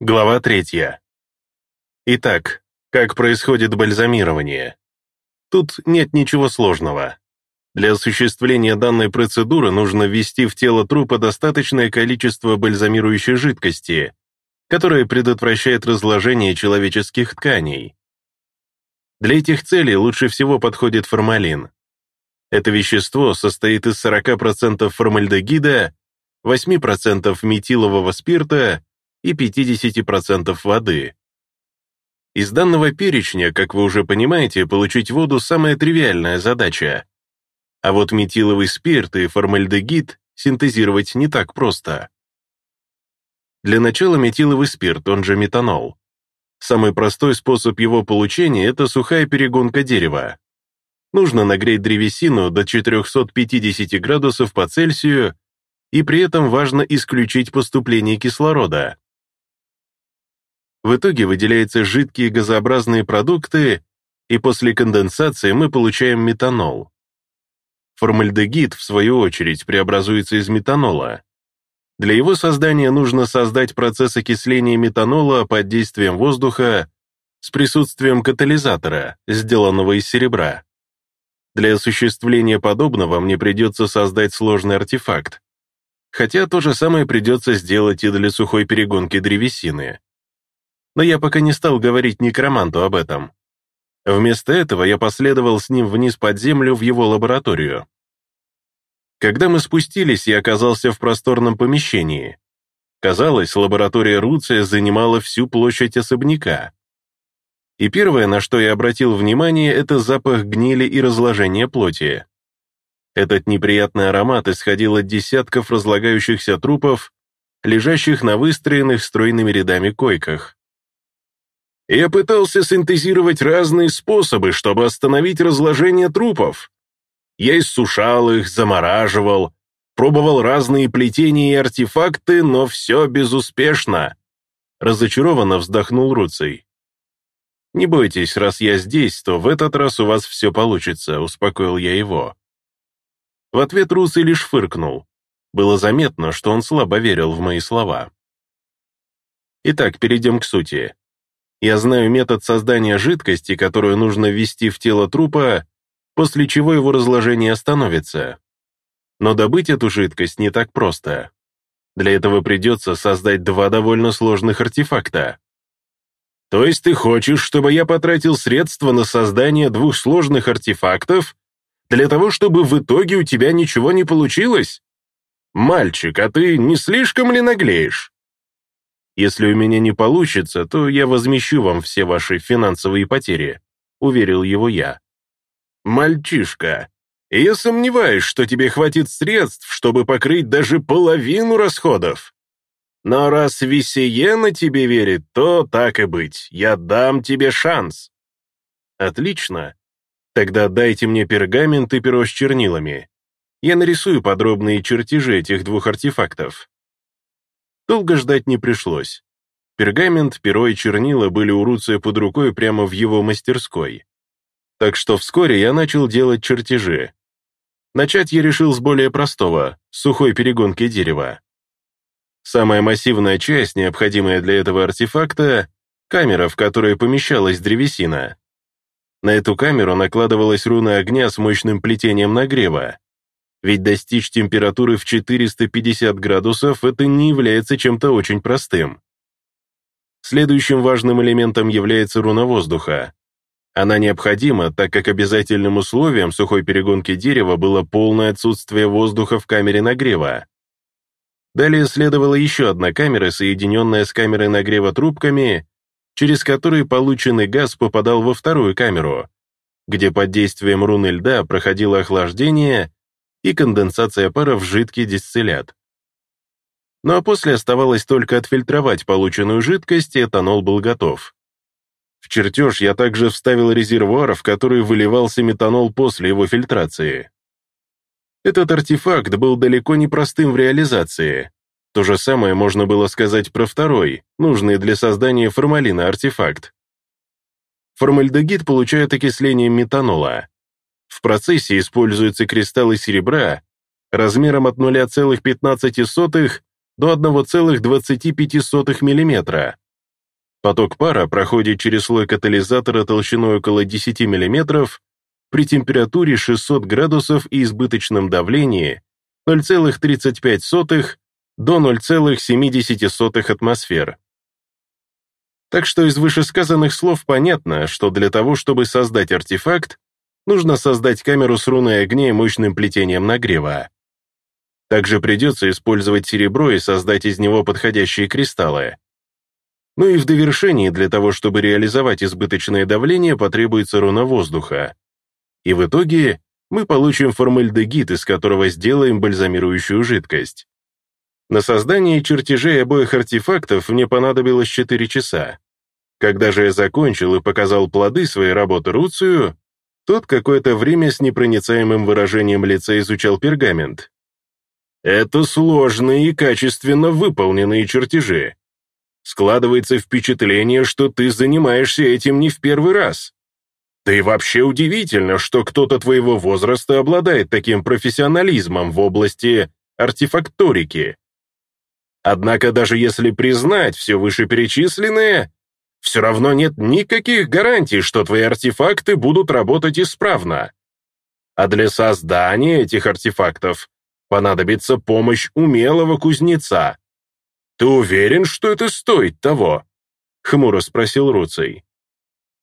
Глава третья. Итак, как происходит бальзамирование? Тут нет ничего сложного. Для осуществления данной процедуры нужно ввести в тело трупа достаточное количество бальзамирующей жидкости, которая предотвращает разложение человеческих тканей. Для этих целей лучше всего подходит формалин. Это вещество состоит из 40% формальдегида, 8% метилового спирта и 50% воды. Из данного перечня, как вы уже понимаете, получить воду – самая тривиальная задача. А вот метиловый спирт и формальдегид синтезировать не так просто. Для начала метиловый спирт, он же метанол. Самый простой способ его получения – это сухая перегонка дерева. Нужно нагреть древесину до 450 градусов по Цельсию, и при этом важно исключить поступление кислорода. В итоге выделяются жидкие газообразные продукты, и после конденсации мы получаем метанол. Формальдегид, в свою очередь, преобразуется из метанола. Для его создания нужно создать процесс окисления метанола под действием воздуха с присутствием катализатора, сделанного из серебра. Для осуществления подобного мне придется создать сложный артефакт. Хотя то же самое придется сделать и для сухой перегонки древесины но я пока не стал говорить некроманту об этом. Вместо этого я последовал с ним вниз под землю в его лабораторию. Когда мы спустились, я оказался в просторном помещении. Казалось, лаборатория Руция занимала всю площадь особняка. И первое, на что я обратил внимание, это запах гнили и разложения плоти. Этот неприятный аромат исходил от десятков разлагающихся трупов, лежащих на выстроенных стройными рядами койках. Я пытался синтезировать разные способы, чтобы остановить разложение трупов. Я иссушал их, замораживал, пробовал разные плетения и артефакты, но все безуспешно. Разочарованно вздохнул Руций. «Не бойтесь, раз я здесь, то в этот раз у вас все получится», — успокоил я его. В ответ Руций лишь фыркнул. Было заметно, что он слабо верил в мои слова. Итак, перейдем к сути. Я знаю метод создания жидкости, которую нужно ввести в тело трупа, после чего его разложение остановится. Но добыть эту жидкость не так просто. Для этого придется создать два довольно сложных артефакта. То есть ты хочешь, чтобы я потратил средства на создание двух сложных артефактов для того, чтобы в итоге у тебя ничего не получилось? Мальчик, а ты не слишком ли наглеешь? Если у меня не получится, то я возмещу вам все ваши финансовые потери», — уверил его я. «Мальчишка, я сомневаюсь, что тебе хватит средств, чтобы покрыть даже половину расходов. Но раз Висиена тебе верит, то так и быть, я дам тебе шанс». «Отлично. Тогда дайте мне пергамент и перо с чернилами. Я нарисую подробные чертежи этих двух артефактов». Долго ждать не пришлось. Пергамент, перо и чернила были у Руция под рукой прямо в его мастерской. Так что вскоре я начал делать чертежи. Начать я решил с более простого, сухой перегонки дерева. Самая массивная часть, необходимая для этого артефакта, камера, в которой помещалась древесина. На эту камеру накладывалась руна огня с мощным плетением нагрева, ведь достичь температуры в 450 градусов это не является чем-то очень простым. Следующим важным элементом является руна воздуха. Она необходима, так как обязательным условием сухой перегонки дерева было полное отсутствие воздуха в камере нагрева. Далее следовала еще одна камера, соединенная с камерой нагрева трубками, через которые полученный газ попадал во вторую камеру, где под действием руны льда проходило охлаждение и конденсация пара в жидкий дистиллят. Ну а после оставалось только отфильтровать полученную жидкость, и этанол был готов. В чертеж я также вставил резервуар, в который выливался метанол после его фильтрации. Этот артефакт был далеко не простым в реализации. То же самое можно было сказать про второй, нужный для создания формалина артефакт. Формальдегид получает окисление метанола, в процессе используются кристаллы серебра размером от 0,15 до 1,25 мм, Поток пара проходит через слой катализатора толщиной около 10 мм при температуре 600 градусов и избыточном давлении 0,35 до 0,70 атмосфер. Так что из вышесказанных слов понятно, что для того, чтобы создать артефакт, нужно создать камеру с руной огня мощным плетением нагрева. Также придется использовать серебро и создать из него подходящие кристаллы. Ну и в довершении для того, чтобы реализовать избыточное давление, потребуется руна воздуха. И в итоге мы получим формальдегид, из которого сделаем бальзамирующую жидкость. На создание чертежей обоих артефактов мне понадобилось 4 часа. Когда же я закончил и показал плоды своей работы Руцию, тот какое-то время с непроницаемым выражением лица изучал пергамент. «Это сложные и качественно выполненные чертежи. Складывается впечатление, что ты занимаешься этим не в первый раз. Да и вообще удивительно, что кто-то твоего возраста обладает таким профессионализмом в области артефакторики. Однако даже если признать все вышеперечисленное, все равно нет никаких гарантий, что твои артефакты будут работать исправно. А для создания этих артефактов понадобится помощь умелого кузнеца. Ты уверен, что это стоит того? Хмуро спросил Руций.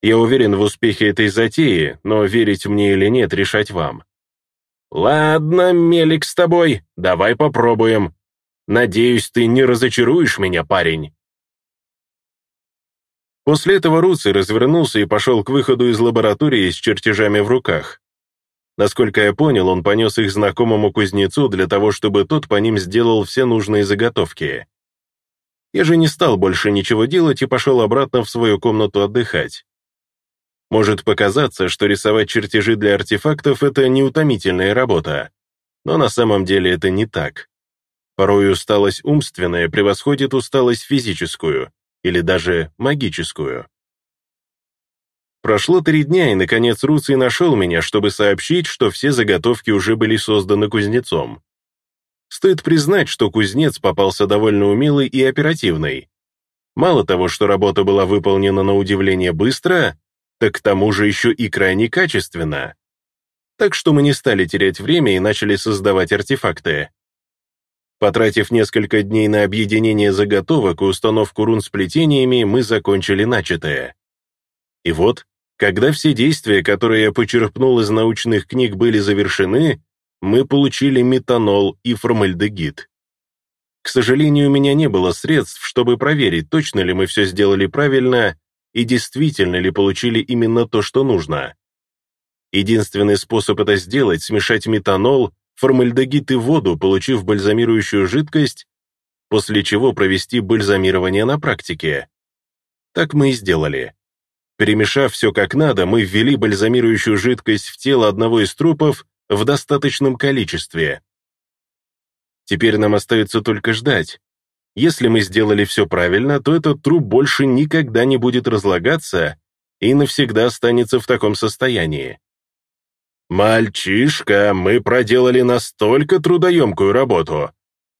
Я уверен в успехе этой затеи, но верить мне или нет, решать вам. Ладно, Мелик с тобой, давай попробуем. Надеюсь, ты не разочаруешь меня, парень». После этого Руций развернулся и пошел к выходу из лаборатории с чертежами в руках. Насколько я понял, он понес их знакомому кузнецу для того, чтобы тот по ним сделал все нужные заготовки. Я же не стал больше ничего делать и пошел обратно в свою комнату отдыхать. Может показаться, что рисовать чертежи для артефактов — это неутомительная работа, но на самом деле это не так. Порой усталость умственная превосходит усталость физическую или даже магическую. Прошло три дня, и, наконец, Руций нашел меня, чтобы сообщить, что все заготовки уже были созданы кузнецом. Стоит признать, что кузнец попался довольно умелый и оперативный. Мало того, что работа была выполнена на удивление быстро, так к тому же еще и крайне качественно. Так что мы не стали терять время и начали создавать артефакты. Потратив несколько дней на объединение заготовок и установку рун с плетениями, мы закончили начатое. И вот, когда все действия, которые я почерпнул из научных книг, были завершены, мы получили метанол и формальдегид. К сожалению, у меня не было средств, чтобы проверить, точно ли мы все сделали правильно и действительно ли получили именно то, что нужно. Единственный способ это сделать — смешать метанол формальдегид и воду, получив бальзамирующую жидкость, после чего провести бальзамирование на практике. Так мы и сделали. Перемешав все как надо, мы ввели бальзамирующую жидкость в тело одного из трупов в достаточном количестве. Теперь нам остается только ждать. Если мы сделали все правильно, то этот труп больше никогда не будет разлагаться и навсегда останется в таком состоянии. «Мальчишка, мы проделали настолько трудоемкую работу.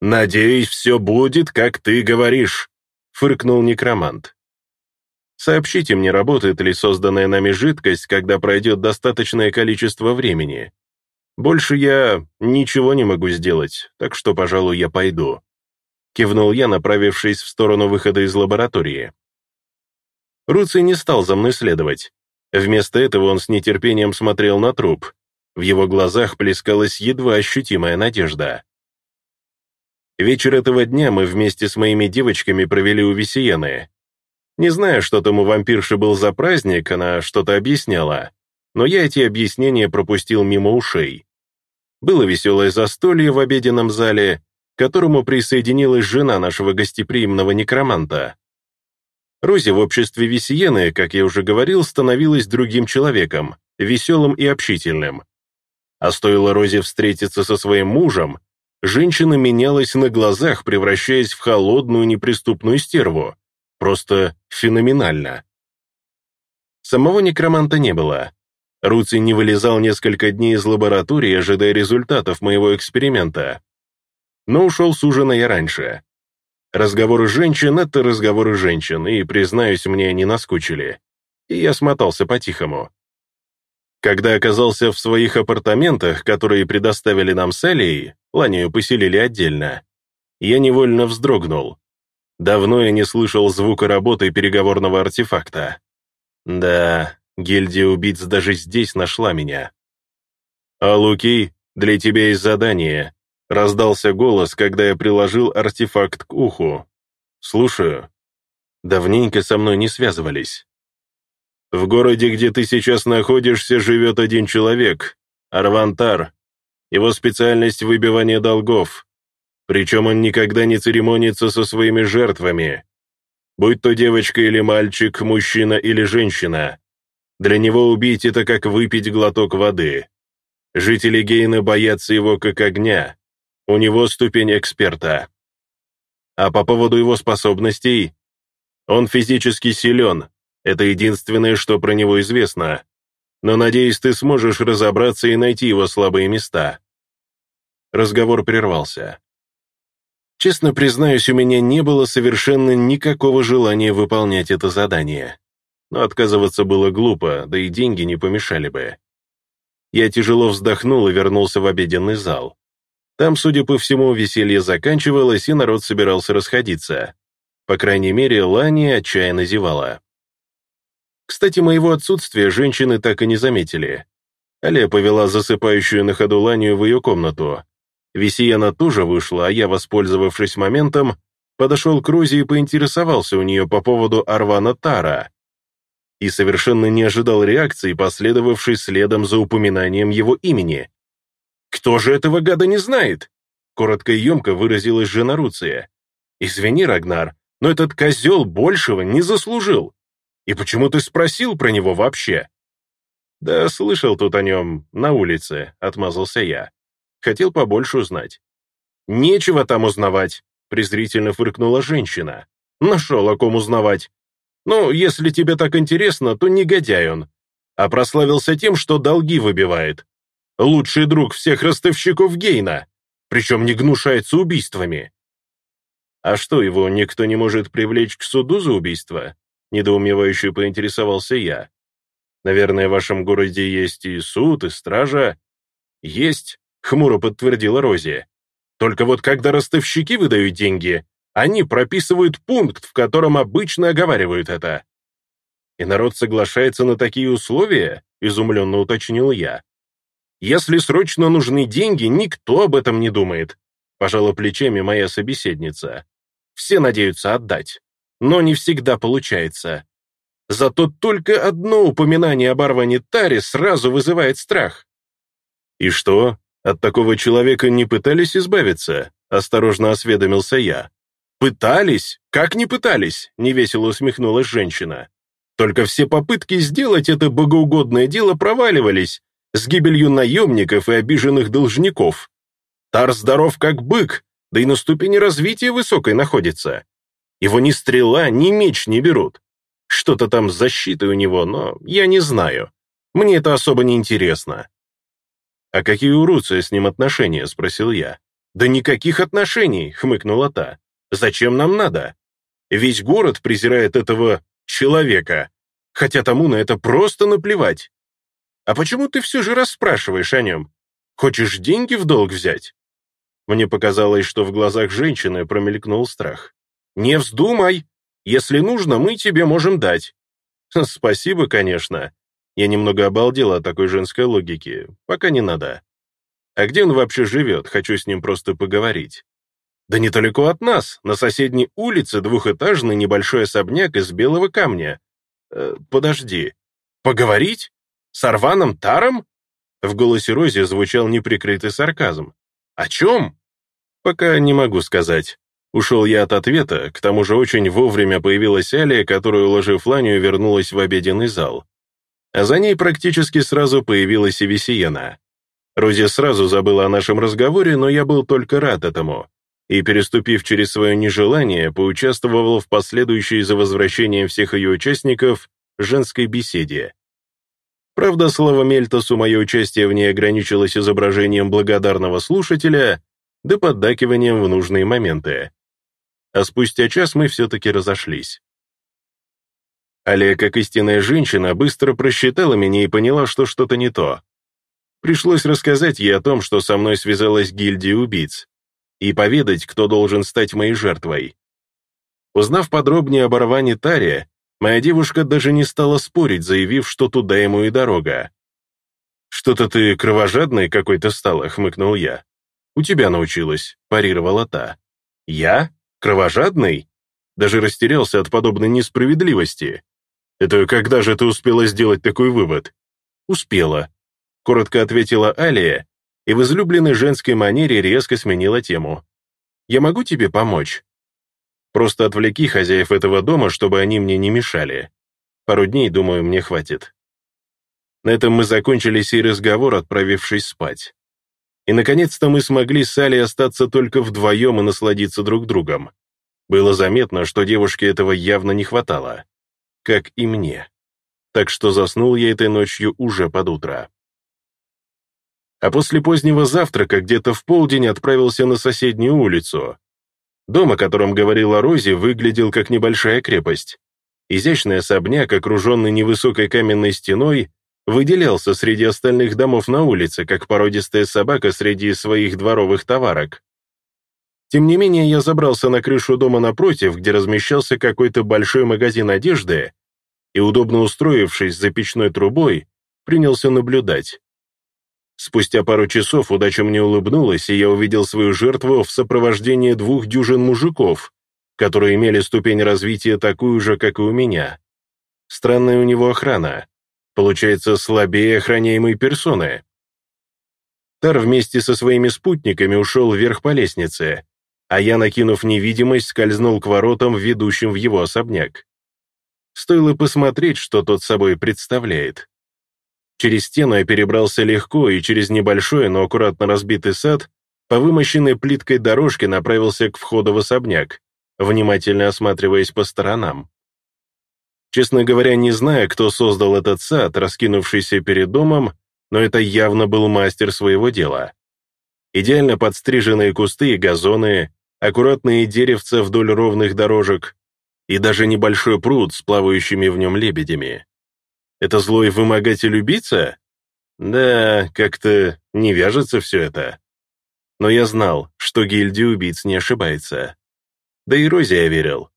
Надеюсь, все будет, как ты говоришь», — фыркнул некромант. «Сообщите мне, работает ли созданная нами жидкость, когда пройдет достаточное количество времени. Больше я ничего не могу сделать, так что, пожалуй, я пойду», — кивнул я, направившись в сторону выхода из лаборатории. Руций не стал за мной следовать. Вместо этого он с нетерпением смотрел на труп. В его глазах плескалась едва ощутимая надежда. Вечер этого дня мы вместе с моими девочками провели у Весиены. Не знаю, что там у вампирши был за праздник, она что-то объясняла, но я эти объяснения пропустил мимо ушей. Было веселое застолье в обеденном зале, к которому присоединилась жена нашего гостеприимного некроманта. Рози в обществе Весиены, как я уже говорил, становилась другим человеком, веселым и общительным. А стоило Розе встретиться со своим мужем, женщина менялась на глазах, превращаясь в холодную неприступную стерву. Просто феноменально. Самого некроманта не было. Руций не вылезал несколько дней из лаборатории, ожидая результатов моего эксперимента. Но ушел с ужина я раньше. Разговоры женщин — это разговоры женщин, и, признаюсь, мне они наскучили. И я смотался по-тихому. Когда оказался в своих апартаментах, которые предоставили нам с Алией, Ланию поселили отдельно, я невольно вздрогнул. Давно я не слышал звука работы переговорного артефакта. Да, гильдия убийц даже здесь нашла меня. «А Луки, для тебя есть задание», — раздался голос, когда я приложил артефакт к уху. «Слушаю». Давненько со мной не связывались. В городе, где ты сейчас находишься, живет один человек, Арвантар. Его специальность — выбивание долгов. Причем он никогда не церемонится со своими жертвами. Будь то девочка или мальчик, мужчина или женщина. Для него убить — это как выпить глоток воды. Жители Гейна боятся его как огня. У него ступень эксперта. А по поводу его способностей, он физически силен, это единственное, что про него известно. Но, надеюсь, ты сможешь разобраться и найти его слабые места». Разговор прервался. Честно признаюсь, у меня не было совершенно никакого желания выполнять это задание. Но отказываться было глупо, да и деньги не помешали бы. Я тяжело вздохнул и вернулся в обеденный зал. Там, судя по всему, веселье заканчивалось, и народ собирался расходиться. По крайней мере, Лани отчаянно зевала. Кстати, моего отсутствия женщины так и не заметили. Аля повела засыпающую на ходу Ланию в ее комнату. Висиена тоже вышла, а я, воспользовавшись моментом, подошел к Розе и поинтересовался у нее по поводу Арвана Тара. И совершенно не ожидал реакции, последовавшей следом за упоминанием его имени. «Кто же этого гада не знает?» Коротко и емко выразилась жена Руция. «Извини, Рагнар, но этот козел большего не заслужил. И почему ты спросил про него вообще?» «Да слышал тут о нем на улице», — отмазался я. Хотел побольше узнать. «Нечего там узнавать», — презрительно фыркнула женщина. «Нашел о ком узнавать. Ну, если тебе так интересно, то негодяй он. А прославился тем, что долги выбивает. Лучший друг всех ростовщиков Гейна, причем не гнушается убийствами». «А что, его никто не может привлечь к суду за убийство?» Недоумевающе поинтересовался я. «Наверное, в вашем городе есть и суд, и стража?» «Есть», — хмуро подтвердила Рози. «Только вот когда ростовщики выдают деньги, они прописывают пункт, в котором обычно оговаривают это». «И народ соглашается на такие условия?» — изумленно уточнил я. «Если срочно нужны деньги, никто об этом не думает», — пожала плечами моя собеседница. «Все надеются отдать» но не всегда получается. Зато только одно упоминание об Арване Таре сразу вызывает страх. «И что, от такого человека не пытались избавиться?» — осторожно осведомился я. «Пытались? Как не пытались?» — невесело усмехнулась женщина. «Только все попытки сделать это богоугодное дело проваливались с гибелью наемников и обиженных должников. Тар здоров как бык, да и на ступени развития высокой находится. Его ни стрела, ни меч не берут. Что-то там с защитой у него, но я не знаю. Мне это особо не интересно. «А какие у Руция с ним отношения?» — спросил я. «Да никаких отношений», — хмыкнула та. «Зачем нам надо? Весь город презирает этого человека, хотя тому на это просто наплевать. А почему ты все же расспрашиваешь о нем? Хочешь деньги в долг взять?» Мне показалось, что в глазах женщины промелькнул страх. «Не вздумай! Если нужно, мы тебе можем дать». «Спасибо, конечно». Я немного обалдел от такой женской логики. Пока не надо. А где он вообще живет? Хочу с ним просто поговорить. Да недалеко от нас, на соседней улице, двухэтажный небольшой особняк из белого камня. Э, подожди. Поговорить? С Арваном Таром? В голосе Рози звучал неприкрытый сарказм. О чем? Пока не могу сказать. Ушел я от ответа, к тому же очень вовремя появилась Алия, которая, уложив Ланию, вернулась в обеденный зал. А за ней практически сразу появилась и Весиена. Рози сразу забыла о нашем разговоре, но я был только рад этому, и, переступив через свое нежелание, поучаствовал в последующей за возвращением всех ее участников женской беседе. Правда, слово Мельтосу мое участие в ней ограничилось изображением благодарного слушателя да поддакиванием в нужные моменты. а спустя час мы все-таки разошлись. Алия, как истинная женщина, быстро просчитала меня и поняла, что что-то не то. Пришлось рассказать ей о том, что со мной связалась гильдия убийц, и поведать, кто должен стать моей жертвой. Узнав подробнее об Арване Таре, моя девушка даже не стала спорить, заявив, что туда ему и дорога. «Что-то ты кровожадный какой-то стала», — хмыкнул я. «У тебя научилась», — парировала та. «Я? Кровожадный?» Даже растерялся от подобной несправедливости. «Это когда же ты успела сделать такой вывод?» «Успела», — коротко ответила Алия, и в излюбленной женской манере резко сменила тему. «Я могу тебе помочь?» Просто отвлеки хозяев этого дома, чтобы они мне не мешали. Пару дней, думаю, мне хватит. На этом мы закончили сей разговор, отправившись спать. И, наконец-то, мы смогли с Али остаться только вдвоем и насладиться друг другом. Было заметно, что девушке этого явно не хватало. Как и мне. Так что заснул я этой ночью уже под утро. А после позднего завтрака где-то в полдень отправился на соседнюю улицу, Дом, о котором говорила Рози, выглядел как небольшая крепость. Изящный особняк, окруженный невысокой каменной стеной, выделялся среди остальных домов на улице, как породистая собака среди своих дворовых товарок. Тем не менее, я забрался на крышу дома напротив, где размещался какой-то большой магазин одежды, и, удобно устроившись за печной трубой, принялся наблюдать. Спустя пару часов удача мне улыбнулась, и я увидел свою жертву в сопровождении двух дюжин мужиков, которые имели ступень развития такую же, как и у меня. Странная у него охрана. Получается, слабее охраняемой персоны. Тар вместе со своими спутниками ушел вверх по лестнице, а я, накинув невидимость, скользнул к воротам, ведущим в его особняк. Стоило посмотреть, что тот собой представляет. Через стену я перебрался легко и через небольшой, но аккуратно разбитый сад по вымощенной плиткой дорожке направился к входу в особняк, внимательно осматриваясь по сторонам. Честно говоря, не зная, кто создал этот сад, раскинувшийся перед домом, но это явно был мастер своего дела. Идеально подстриженные кусты и газоны, аккуратные деревца вдоль ровных дорожек и даже небольшой пруд с плавающими в нем лебедями. Это злой вымогатель-убийца? Да, как-то не вяжется все это. Но я знал, что гильдия убийц не ошибается. Да и Розе я верил.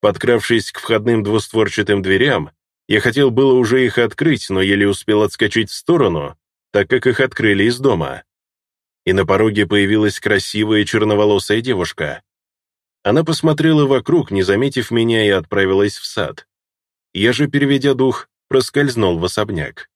Подкравшись к входным двустворчатым дверям, я хотел было уже их открыть, но еле успел отскочить в сторону, так как их открыли из дома. И на пороге появилась красивая черноволосая девушка. Она посмотрела вокруг, не заметив меня, и отправилась в сад. Я же, переведя дух, проскользнул в особняк.